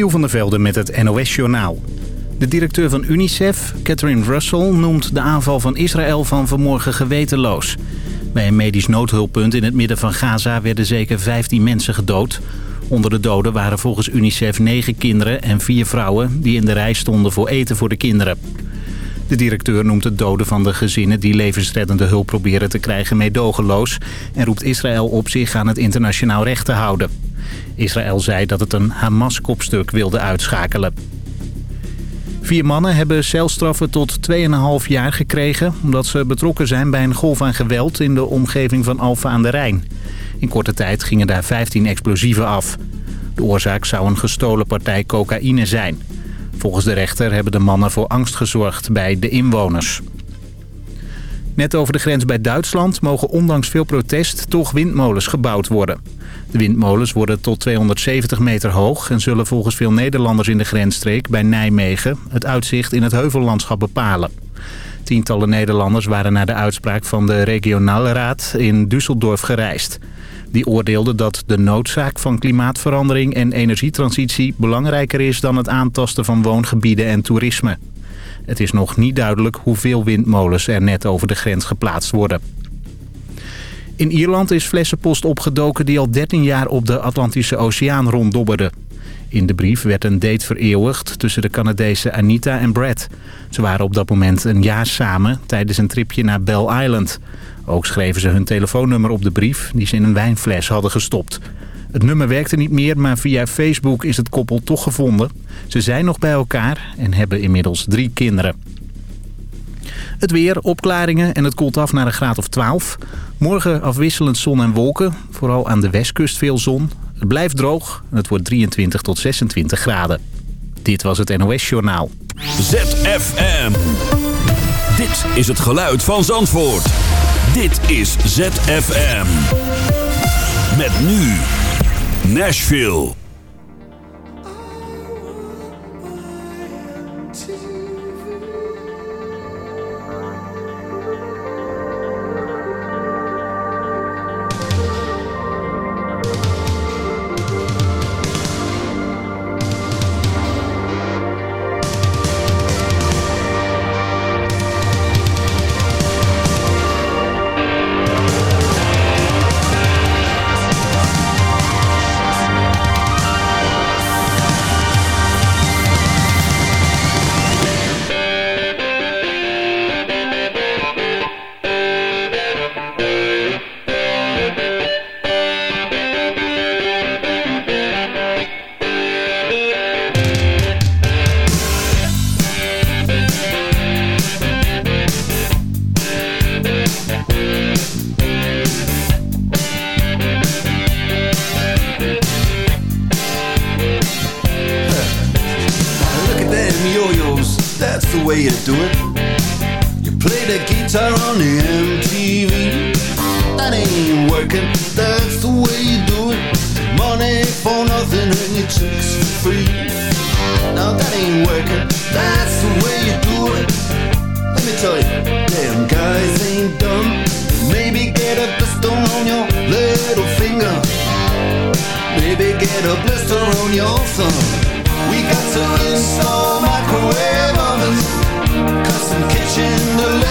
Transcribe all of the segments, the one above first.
Giel van der Velde met het NOS-journaal. De directeur van UNICEF, Catherine Russell, noemt de aanval van Israël van vanmorgen gewetenloos. Bij een medisch noodhulppunt in het midden van Gaza werden zeker 15 mensen gedood. Onder de doden waren volgens UNICEF 9 kinderen en 4 vrouwen die in de rij stonden voor eten voor de kinderen. De directeur noemt het doden van de gezinnen die levensreddende hulp proberen te krijgen meedogenloos... en roept Israël op zich aan het internationaal recht te houden. Israël zei dat het een Hamas-kopstuk wilde uitschakelen. Vier mannen hebben celstraffen tot 2,5 jaar gekregen... omdat ze betrokken zijn bij een golf aan geweld in de omgeving van Alfa aan de Rijn. In korte tijd gingen daar 15 explosieven af. De oorzaak zou een gestolen partij cocaïne zijn. Volgens de rechter hebben de mannen voor angst gezorgd bij de inwoners. Net over de grens bij Duitsland mogen ondanks veel protest toch windmolens gebouwd worden. De windmolens worden tot 270 meter hoog en zullen volgens veel Nederlanders in de grensstreek bij Nijmegen het uitzicht in het heuvellandschap bepalen. Tientallen Nederlanders waren naar de uitspraak van de regionale raad in Düsseldorf gereisd. Die oordeelde dat de noodzaak van klimaatverandering en energietransitie belangrijker is dan het aantasten van woongebieden en toerisme. Het is nog niet duidelijk hoeveel windmolens er net over de grens geplaatst worden. In Ierland is flessenpost opgedoken die al 13 jaar op de Atlantische Oceaan ronddobberde. In de brief werd een date vereeuwigd tussen de Canadese Anita en Brad. Ze waren op dat moment een jaar samen tijdens een tripje naar Bell Island. Ook schreven ze hun telefoonnummer op de brief die ze in een wijnfles hadden gestopt. Het nummer werkte niet meer, maar via Facebook is het koppel toch gevonden. Ze zijn nog bij elkaar en hebben inmiddels drie kinderen. Het weer, opklaringen en het koelt af naar een graad of 12. Morgen afwisselend zon en wolken. Vooral aan de westkust veel zon. Het blijft droog en het wordt 23 tot 26 graden. Dit was het NOS Journaal. ZFM. Dit is het geluid van Zandvoort. Dit is ZFM. Met nu Nashville.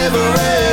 Deliveries.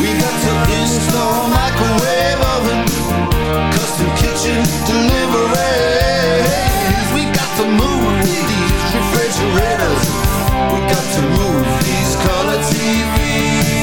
We got to install microwave oven, custom kitchen deliveries. We got to move these refrigerators. We got to move these color TVs.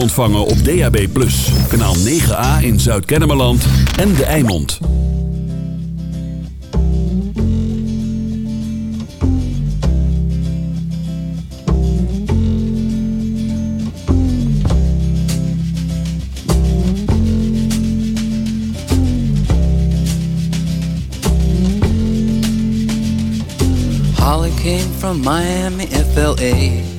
Ontvangen op DAB+. Kanaal 9A in Zuid-Kennemerland en De Eimond. Holly came from Miami, FLA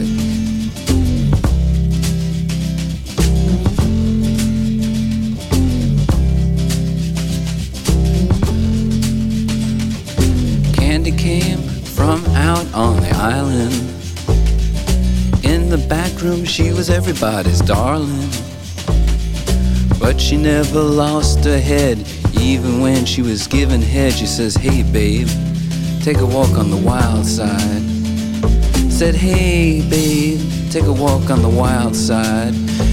In the back room, she was everybody's darling. But she never lost her head, even when she was given head. She says, Hey, babe, take a walk on the wild side. Said, Hey, babe, take a walk on the wild side.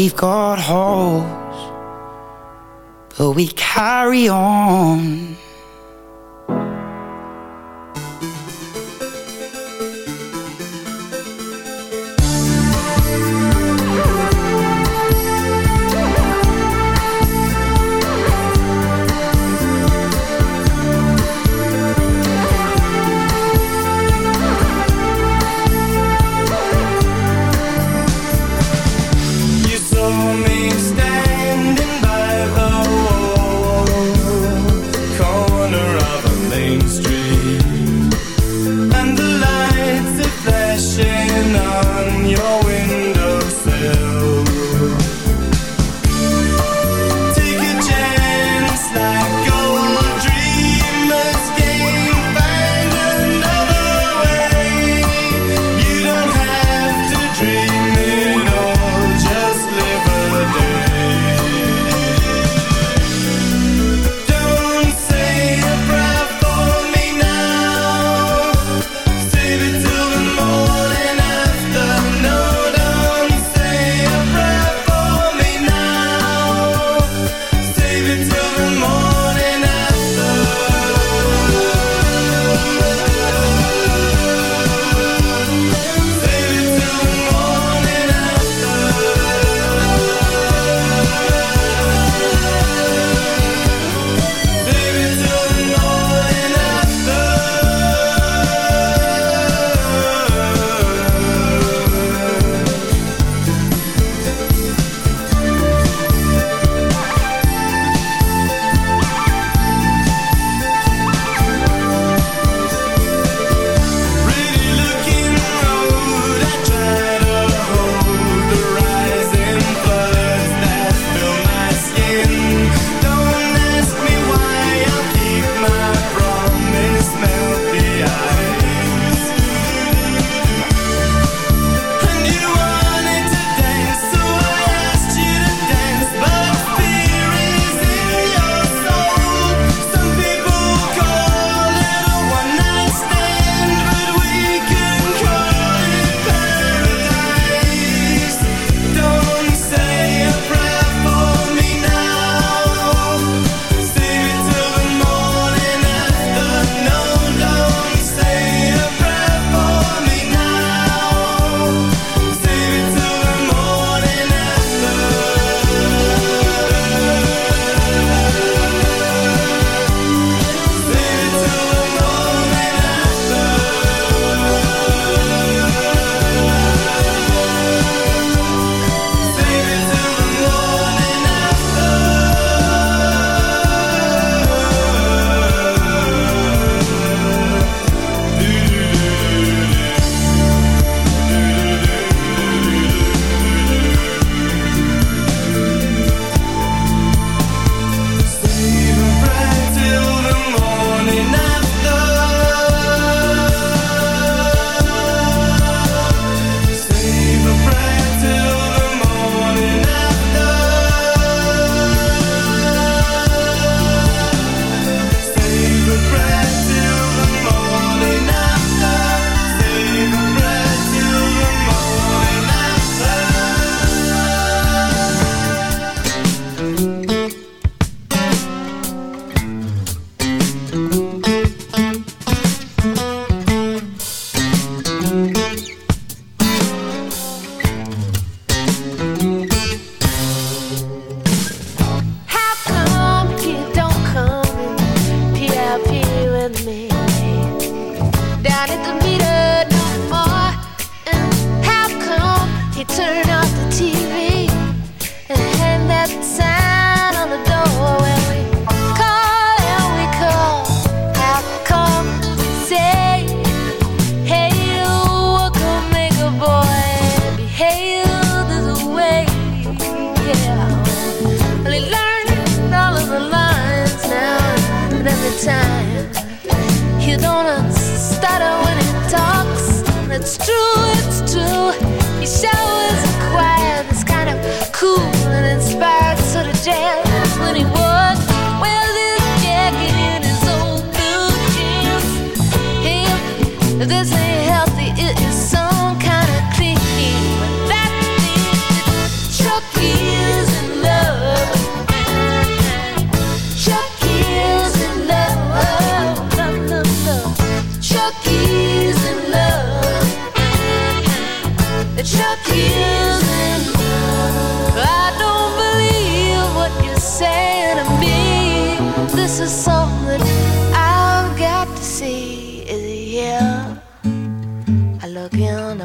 we've got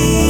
You.